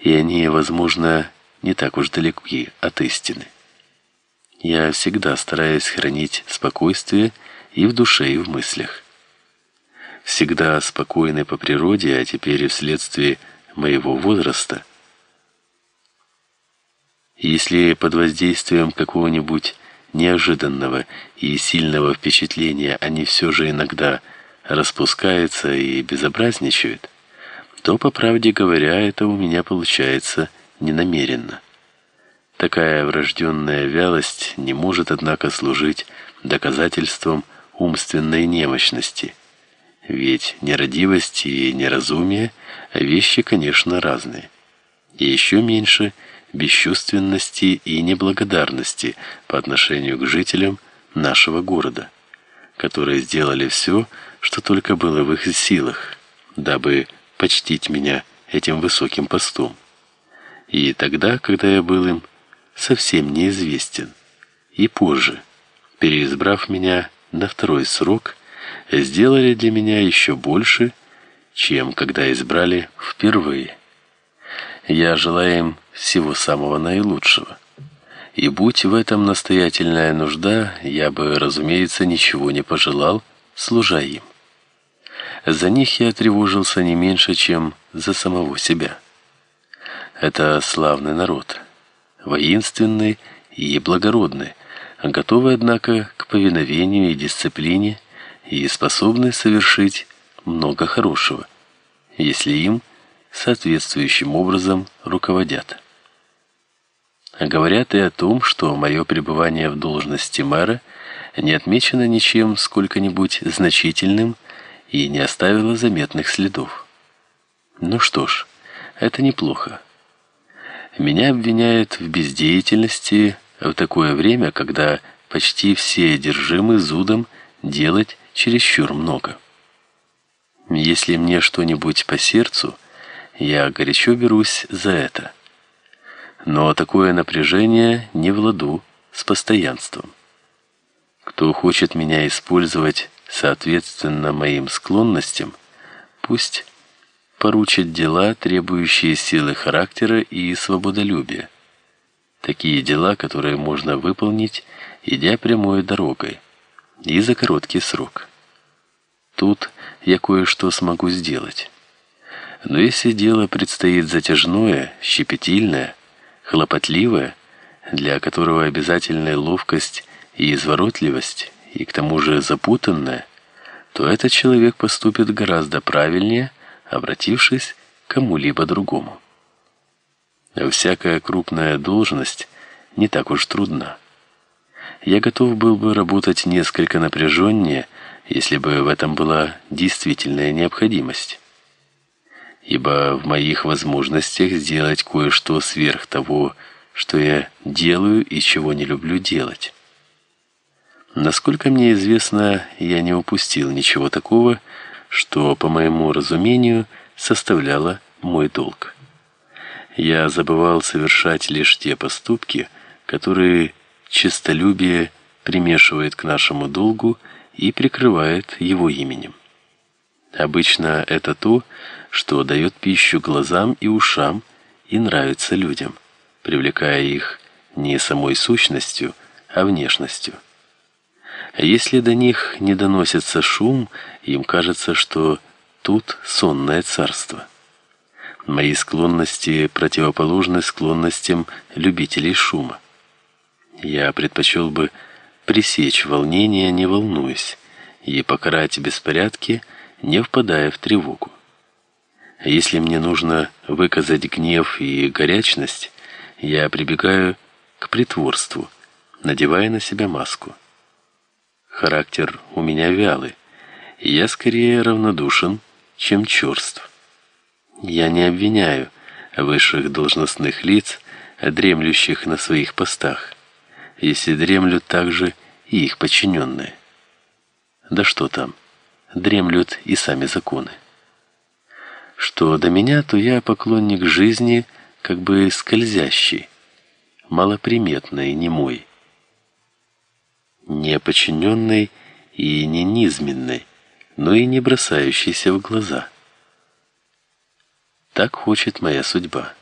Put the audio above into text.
и они, возможно, не так уж далеки от истины. Я всегда стараюсь хранить спокойствие и в душе, и в мыслях. Всегда спокойный по природе, а теперь и вследствие моего возраста. Если под воздействием какого-нибудь неожиданного и сильного впечатления они все же иногда распускаются и безобразничают, то, по правде говоря, это у меня получается ненамеренно. Такая врожденная вялость не может, однако, служить доказательством умственной немощности. Ведь нерадивость и неразумие – вещи, конечно, разные. И еще меньше бесчувственности и неблагодарности по отношению к жителям нашего города, которые сделали все, что только было в их силах, дабы почтить меня этим высоким постом. И тогда, когда я был им совсем неизвестен. И позже, переизбрав меня на второй срок, сделали для меня еще больше, чем когда избрали впервые. Я желаю им всего самого наилучшего. И будь в этом настоятельная нужда, я бы, разумеется, ничего не пожелал, служа им. За них я тревожился не меньше, чем за самого себя. Это славный народ воинственный и благородный, готовый, однако, к повиновению и дисциплине и способный совершить много хорошего, если им соответствующим образом руководят. Говорят и о том, что мое пребывание в должности мэра не отмечено ничем сколько-нибудь значительным и не оставило заметных следов. Ну что ж, это неплохо. Меня обвиняют в бездеятельности в такое время, когда почти все одержимы зудом делать чересчур много. Если мне что-нибудь по сердцу, я горячо берусь за это. Но такое напряжение не в ладу с постоянством. Кто хочет меня использовать соответственно моим склонностям, пусть поручит дела, требующие силы характера и свободолюбия. Такие дела, которые можно выполнить, идя прямой дорогой и за короткий срок. Тут я кое-что смогу сделать. Но если дело предстоит затяжное, щепетильное, хлопотливое, для которого обязательная ловкость и изворотливость, и к тому же запутанная, то этот человек поступит гораздо правильнее, обратившись к кому-либо другому. Всякая крупная должность не так уж трудна. Я готов был бы работать несколько напряженнее, если бы в этом была действительная необходимость. Ибо в моих возможностях сделать кое-что сверх того, что я делаю и чего не люблю делать. Насколько мне известно, я не упустил ничего такого, что, по моему разумению, составляло мой долг. Я забывал совершать лишь те поступки, которые честолюбие примешивает к нашему долгу и прикрывает его именем. Обычно это то, что дает пищу глазам и ушам и нравится людям, привлекая их не самой сущностью, а внешностью. Если до них не доносится шум, им кажется, что тут сонное царство. Мои склонности противоположны склонностям любителей шума. Я предпочел бы пресечь волнение, не волнуясь, и покарать беспорядки, не впадая в тревогу. Если мне нужно выказать гнев и горячность, я прибегаю к притворству, надевая на себя маску. Характер у меня вялый, я скорее равнодушен, чем черств. Я не обвиняю высших должностных лиц, дремлющих на своих постах, если дремлют также и их подчиненные. Да что там, дремлют и сами законы. Что до меня, то я поклонник жизни, как бы скользящий, малоприметный, немой не подчиненной и не низменной, но и не бросающейся в глаза. Так хочет моя судьба.